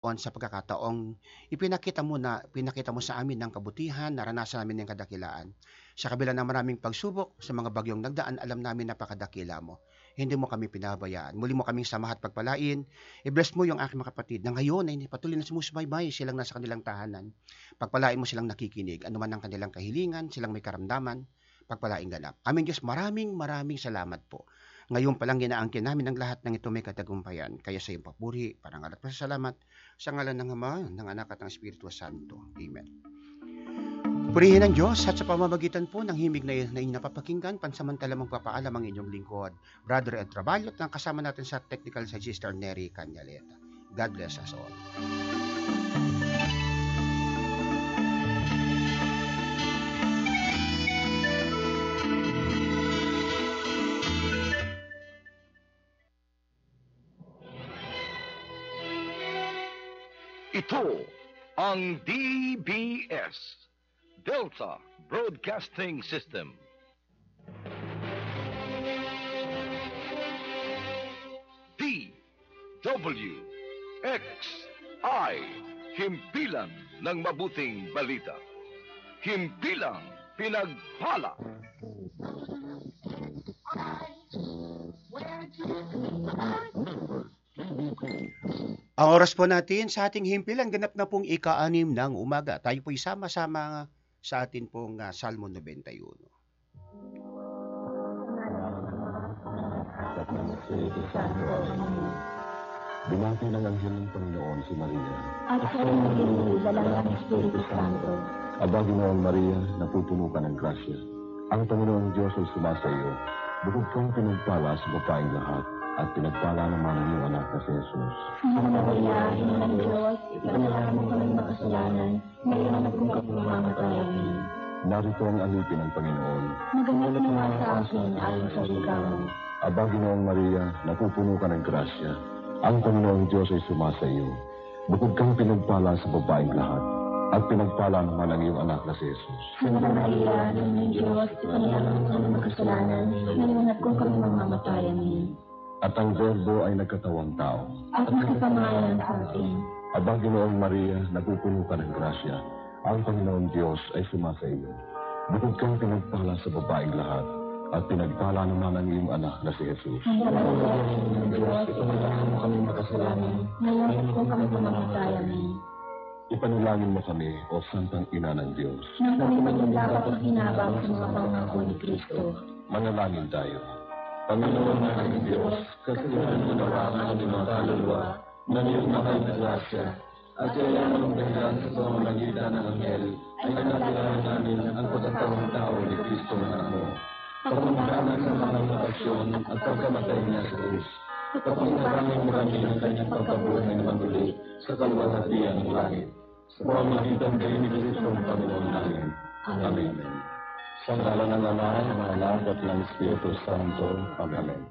on sa pagkakataong ipinakita mo na pinakita mo sa amin ng kabutihan, naranasan namin ng kadakilaan. Sa kabila ng maraming pagsubok, sa mga bagyong nagdaan, alam namin napakadakila mo. Hindi mo kami pinabayaan. Muli mo kaming samahat pagpalain. I-bless mo yung aking mga kapatid na ngayon ay patuloy na sumusubaybay silang nasa kanilang tahanan. Pagpalain mo silang nakikinig, anuman ang kanilang kahilingan, silang may karamdaman, pagpalain ganap. Aming Diyos, maraming maraming salamat po. Ngayon pa lang ginaangkin namin ang lahat ng ito may katagumpayan. Kaya sa iyong papuri, parangal at pasasalamat sa ngalan ng Ama, ng Anak at ng Espiritu Santo. Amen. Purihin ng Diyos at sa pamamagitan po ng himig na, na inyong napapakinggan, pansamantala magpapaalam ang inyong lingkod, Brother Ed Traballo at ang kasama natin sa technical sa Sister Neri Canyaleta. God bless us all. Ito ang DBS, Delta Broadcasting System. D W X I Himpilan ng mabuting balita. Himpilang pinagpala. Ang oras po natin sa ating himpilan, ganap na pong ika-anim ng umaga. Tayo po'y sama-sama sa atin pong uh, Salmo 91. Binati ng anghel ng Panginoon si Maria. At sa rin ng Espiritu Santo. Aba, Ginoong Maria, napupuno ka ng grasya. Ang Panginoong Diyos ay sumasa iyo. Bukod kang pinagpala sa babaeng lahat, at pinagpala naman ang iyong anak na si Jesus. Maria, Ina ng Diyos, ipanalangin mo kami makasalanan, ngayon at kung kami mamatayan. Narito ang alipin ng Panginoon. Mo nga sa akin ayon sa mo. Aba, Ginoong Maria, napupuno ka ng grasya. Ang Panginoong Diyos ay sumasa iyo. Bukod kang pinagpala sa babaeng lahat, at pinagpala naman ang iyong anak na si Jesus. Santa Maria, ng Diyos, ipanalangin mo kami makasalanan, ngayon at kung kami mamatayan. At ang Verbo ay nagkatawang tao. At nakasamayan sa atin. Aba, Ginoong Maria, napupuno ka ng grasya. Ang Panginoong Diyos ay sumasa iyo. Bukod kang pinagpala sa babaeng lahat, at pinagpala naman ang iyong anak na si Jesus. Santa Maria, Ina ng Diyos, ipanalangin mo kami makasalanan, ngayon kung kami mamatayan. Ipanalangin mo kami, O Santang Ina ng Diyos. Nang kami maging dapat ang hinabang sa mga pangako ni Kristo. Manalangin tayo. Panginoon na aming Diyos, kasiyahan mo nawa ang aming mga kaluluwa na iyong mahal na grasya, at kaya ng dahilan sa pamamagitan ng Anghel, ay nanabilaan namin ang pagkatawang tao ni Kristo na anak mo. Pagmamaganan sa mga lokasyon at pagkamatay niya sa krus. Pagpapanalangin mo kami ng kanyang pagkabuhay na muli sa kaluwalhatian ng langit. Sa pamamagitan kayo ni Kristo ang Panginoon namin. Amen. Sa ngalan ng Ama, ng Anak at ng Espiritu Santo. Amen.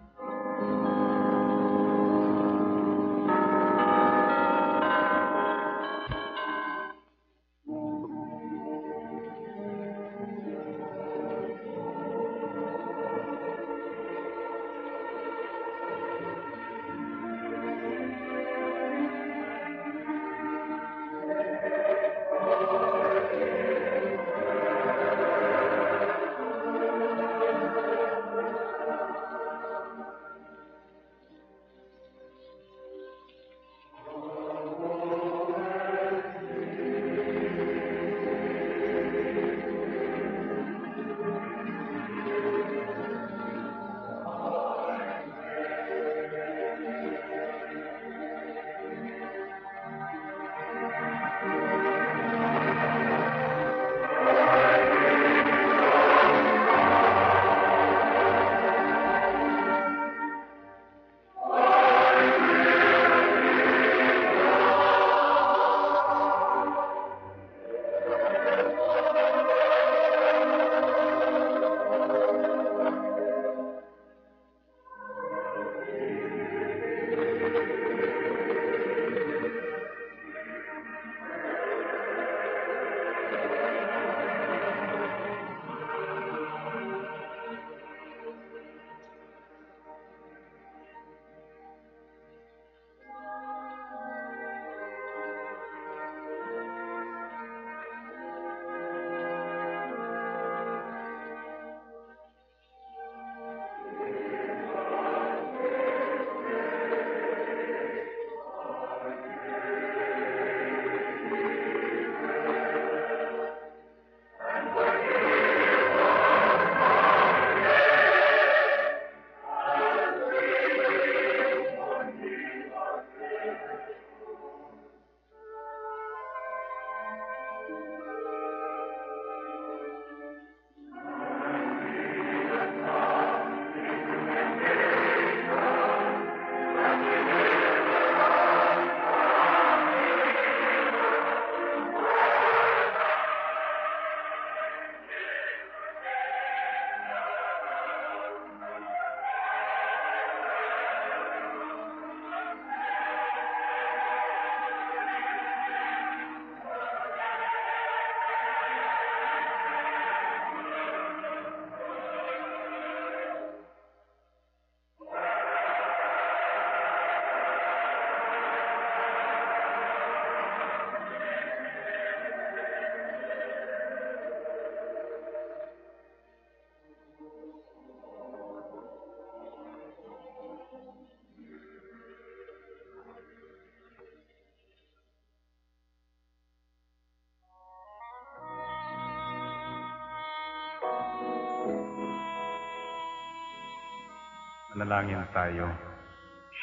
Manalangin tayo.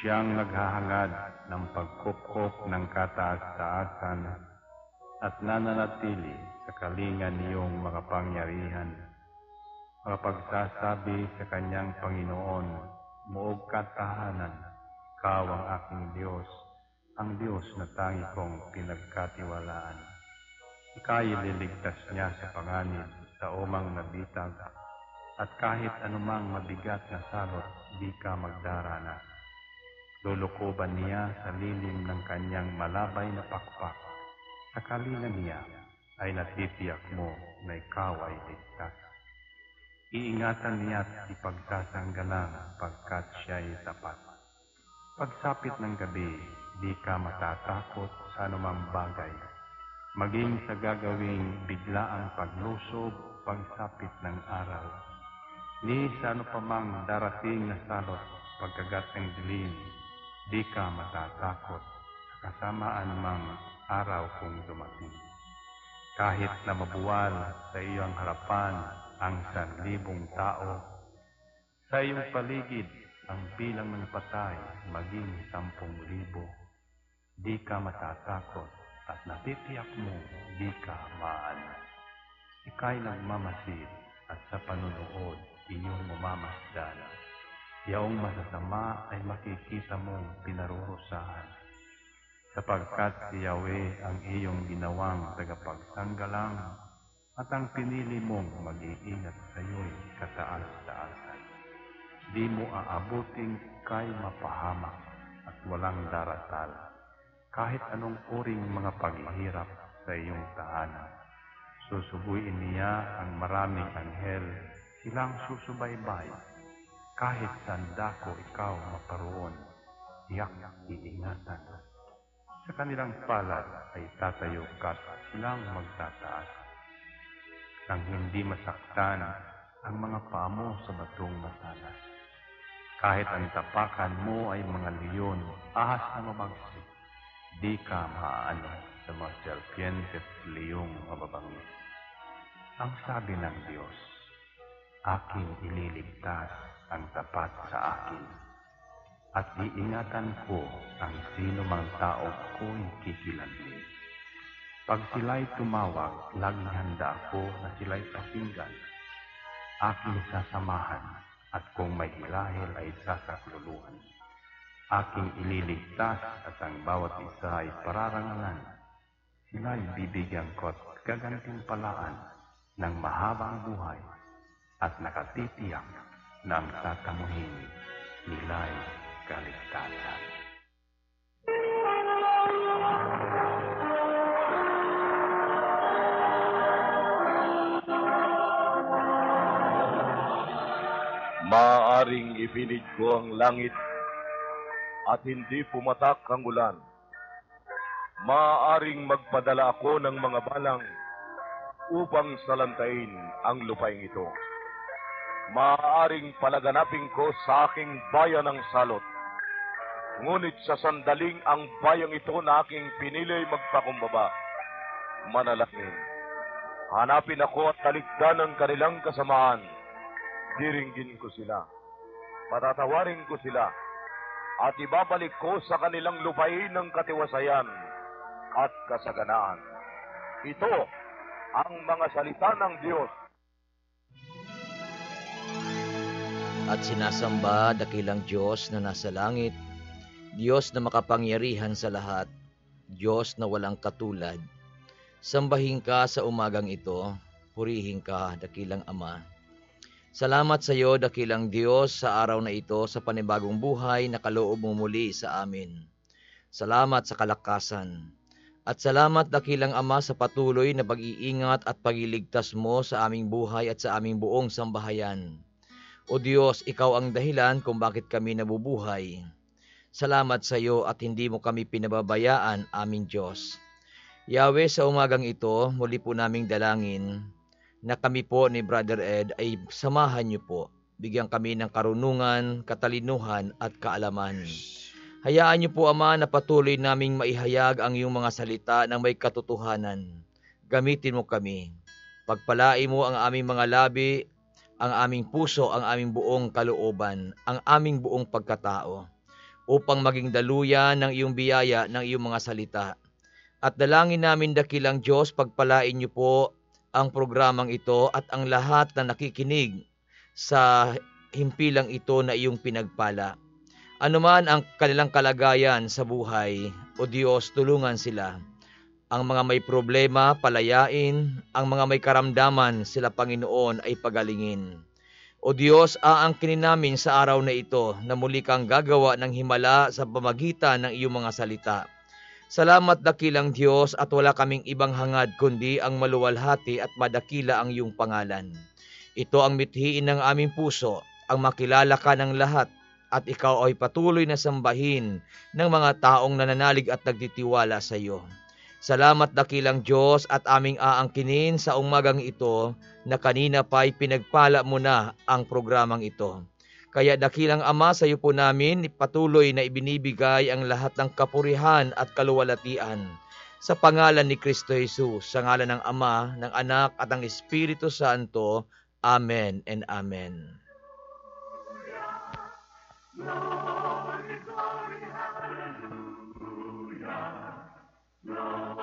Siyang naghahangad ng pagkupkop ng kataas-taasan at nananatili sa kalingan niyong makapangyarihan. Makapagsasabi sa kanyang Panginoon, Muog katahanan, Ikaw ang aking Diyos, ang Diyos na tangi kong pinagkatiwalaan. Ika'y liligtas niya sa panganib sa umang nabitag at kahit anumang mabigat na salot, di ka magdaranas. Lulukoban niya sa lilim ng kanyang malabay na pakpak. Sa kalina niya ay natitiyak mo na ikaw ay ligtas. Iingatan niya at ipagsasanggalang pagkat siya ay tapat. Pagsapit ng gabi, di ka matatakot sa anumang bagay. Maging sa gagawing biglaang paglusob, pagsapit ng araw. Ni sa ano pa mang darating na salot, pagkagat ng dilim, di ka matatakot sa kasamaan mang araw kung dumating. Kahit na mabuwal sa iyong harapan ang sanlibong tao, sa iyong paligid ang bilang ng patay maging sampung libo, di ka matatakot at natitiyak mo di ka maaano. Ika'y nagmamasid at sa panunood inyong mamamasdan. Yaong masasama ay makikita mong pinarurusahan. Sapagkat si Yahweh ang iyong ginawang tagapagsanggalang at ang pinili mong mag-iingat sa iyo'y kataas-taasan. Di mo aabuting kay mapahamak at walang daratal, kahit anong uring mga paghihirap sa iyong tahanan. Susubuin niya ang maraming anghel, silang susubaybay. Kahit saan dako ikaw maparoon, tiyak iingatan. Sa kanilang palad ay tatayo ka silang magtataas. Nang hindi masaktan ang mga paa mo sa batong matalas. Kahit ang tapakan mo ay mga leon, ahas na mabagsik, di ka maaano sa mga serpiente at leyong mababangis. Ang sabi ng Diyos, aking ililigtas ang tapat sa akin, at iingatan ko ang sino mang tao ko'y kikilanli. Pag sila'y tumawag, laging handa ako na sila'y pakinggan. Aking sasamahan, at kung may hilahil ay sasakluluhan. Aking ililigtas at ang bawat isa ay pararangalan. Sila'y bibigyan ko at gagantimpalaan ng mahabang buhay at nakatitiyak na ang tatamuhin nila'y kaligtasan. Maaring ipinid ko ang langit at hindi pumatak ang ulan. Maaring magpadala ako ng mga balang upang salantain ang lupaing ito. Maaring palaganapin ko sa aking bayan ng salot. Ngunit sa sandaling ang bayang ito na aking pinili magpakumbaba, manalangin. Hanapin ako at talikdan ang kanilang kasamaan. Diringgin ko sila. Patatawarin ko sila. At ibabalik ko sa kanilang lupain ng katiwasayan at kasaganaan. Ito ang mga salita ng Diyos. At sinasamba dakilang Diyos na nasa langit, Diyos na makapangyarihan sa lahat, Diyos na walang katulad. Sambahin ka sa umagang ito, purihin ka, dakilang Ama. Salamat sa iyo, dakilang Diyos, sa araw na ito, sa panibagong buhay na kaloob mo muli sa amin. Salamat sa kalakasan. At salamat, dakilang Ama, sa patuloy na pag-iingat at pagiligtas mo sa aming buhay at sa aming buong sambahayan. O Diyos, Ikaw ang dahilan kung bakit kami nabubuhay. Salamat sa iyo at hindi mo kami pinababayaan, aming Diyos. Yahweh, sa umagang ito, muli po naming dalangin na kami po ni Brother Ed ay samahan niyo po. Bigyan kami ng karunungan, katalinuhan at kaalaman. Hayaan niyo po, Ama, na patuloy naming maihayag ang iyong mga salita ng may katotohanan. Gamitin mo kami. Pagpalai mo ang aming mga labi ang aming puso, ang aming buong kalooban, ang aming buong pagkatao, upang maging daluyan ng iyong biyaya ng iyong mga salita. At dalangin namin dakilang Diyos, pagpalain niyo po ang programang ito at ang lahat na nakikinig sa himpilang ito na iyong pinagpala. Anuman ang kanilang kalagayan sa buhay, o Diyos, tulungan sila. Ang mga may problema, palayain. Ang mga may karamdaman, sila Panginoon ay pagalingin. O Diyos, aangkinin namin sa araw na ito na muli kang gagawa ng himala sa pamagitan ng iyong mga salita. Salamat dakilang Diyos at wala kaming ibang hangad kundi ang maluwalhati at madakila ang iyong pangalan. Ito ang mithiin ng aming puso, ang makilala ka ng lahat at ikaw ay patuloy na sambahin ng mga taong nananalig at nagtitiwala sa iyo. Salamat dakilang Diyos at aming aangkinin sa umagang ito na kanina pa'y pinagpala mo na ang programang ito. Kaya dakilang Ama sa iyo po namin patuloy na ibinibigay ang lahat ng kapurihan at kaluwalatian sa pangalan ni Kristo Jesus, sa ngalan ng Ama, ng Anak at ng Espiritu Santo. Amen and Amen. No.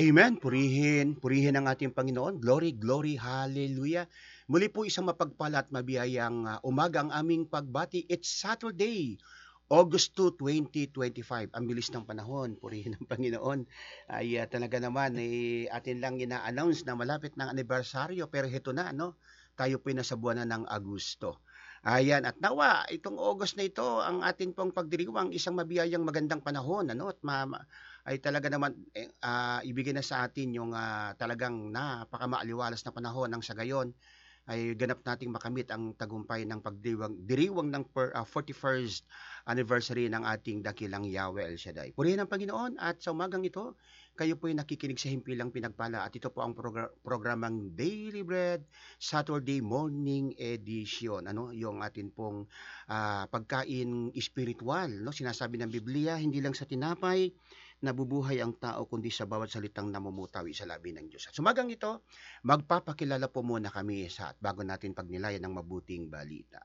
Amen. Purihin, purihin ang ating Panginoon. Glory, glory, hallelujah. Muli po isang mapagpala at mabiyayang uh, umaga ang aming pagbati. It's Saturday, August 2, 2025. Ang bilis ng panahon. Purihin ang Panginoon. Ay uh, talaga naman, eh, atin lang ina-announce na malapit ng anibersaryo. Pero ito na, no? Tayo po nasa buwan na ng Agosto. Ayan, at nawa, itong August na ito, ang atin pong pagdiriwang, isang mabiyayang magandang panahon, ano, at ma, ay talaga naman uh, ibigay na sa atin yung uh, talagang napakamaaliwalas na panahon ng sa gayon ay ganap nating makamit ang tagumpay ng pagdiriwang diriwang ng per, uh, 41st anniversary ng ating dakilang Yahweh El Shaddai. Purihin ang Panginoon at sa umagang ito, kayo po ay nakikinig sa himpilang pinagpala at ito po ang progr- programang Daily Bread Saturday Morning Edition. Ano, yung atin pong uh, pagkain spiritual, no? Sinasabi ng Biblia, hindi lang sa tinapay, nabubuhay ang tao kundi sa bawat salitang namumutawi sa labi ng Diyos. At sumagang ito, magpapakilala po muna kami sa at bago natin pagnilayan ng mabuting balita.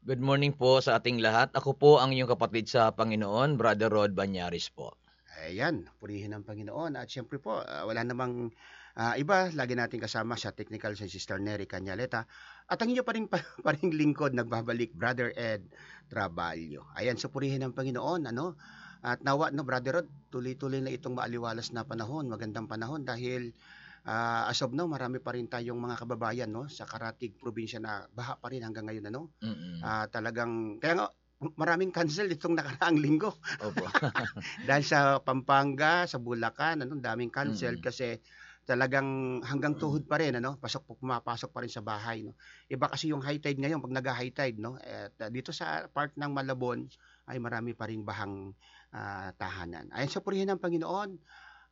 Good morning po sa ating lahat. Ako po ang iyong kapatid sa Panginoon, Brother Rod Banyaris po. Ayan, purihin ng Panginoon. At syempre po, ah, wala namang ah, iba. Lagi natin kasama sa technical si Sister Nery Canyaleta. At ang inyo pa rin, pa, pa rin lingkod, nagbabalik, Brother Ed Trabalyo. Ayan, so purihin ng Panginoon. Ano? At nawa, no, Brother Rod, tuloy-tuloy na itong maaliwalas na panahon, magandang panahon dahil ah, as of now, marami pa rin tayong mga kababayan no, sa Karatig probinsya na baha pa rin hanggang ngayon. Ano? Mm-mm. Ah, talagang, kaya nga, maraming cancel itong nakaraang linggo. Opo. Dahil sa Pampanga, sa Bulacan, ano, daming cancel Mm. kasi talagang hanggang tuhod pa rin ano pasok pumapasok pa rin sa bahay no iba kasi yung high tide ngayon pag nag-high tide no at uh, dito sa part ng Malabon ay marami pa ring bahang ah, tahanan ayon sa purihin ng Panginoon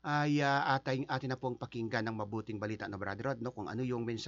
ay uh, ating atin na pong pakinggan ng mabuting balita na Brother Rod no kung ano yung mensahe